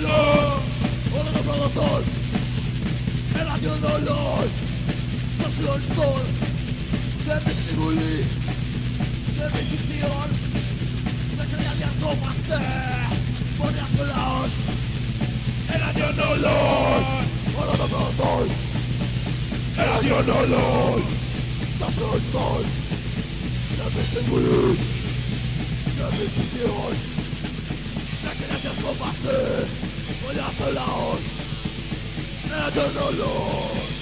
dolor, hola no puedo. El año dolor, el sol. De tribulí, de mi visión. Se creía de asomarse, pone a colar. El año dolor, hola no puedo. El año dolor, el sol. De mi tribulí, de mi visión. Gracias combate, voy a solar, era de dolor. Ahora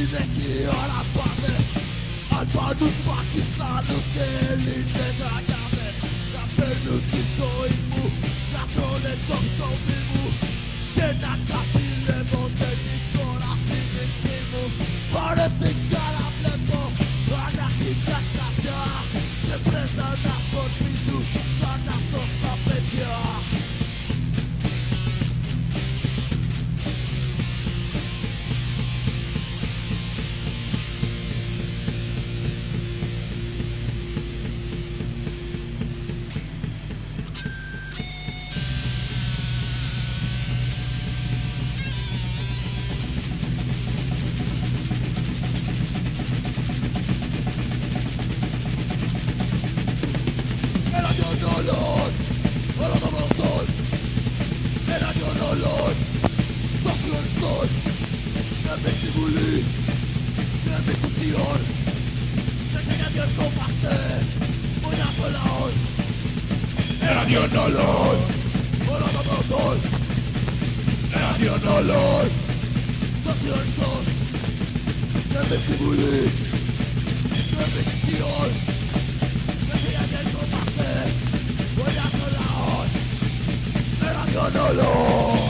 γυναίκη όλα πάμε Αλβάνους, Πακιστάνους και Ελλήνες αγαπάμε Να παίρνουν τη ζωή μου, να τρώνε το ψωμί μου. Και να ξαπηλεύονται την κόρα στη μισή μου. Πάρε την κάρα βλέπω, αναρχικά Και πρέσα El año dolor, nació el sol. De mi tribulí, de mi fusión. Se Dios combate, voy a volar. El año dolor, ahora vamos sol. El año dolor, nació el sol. De mi tribulí, de mi fusión. Voy a solar, era yo no lo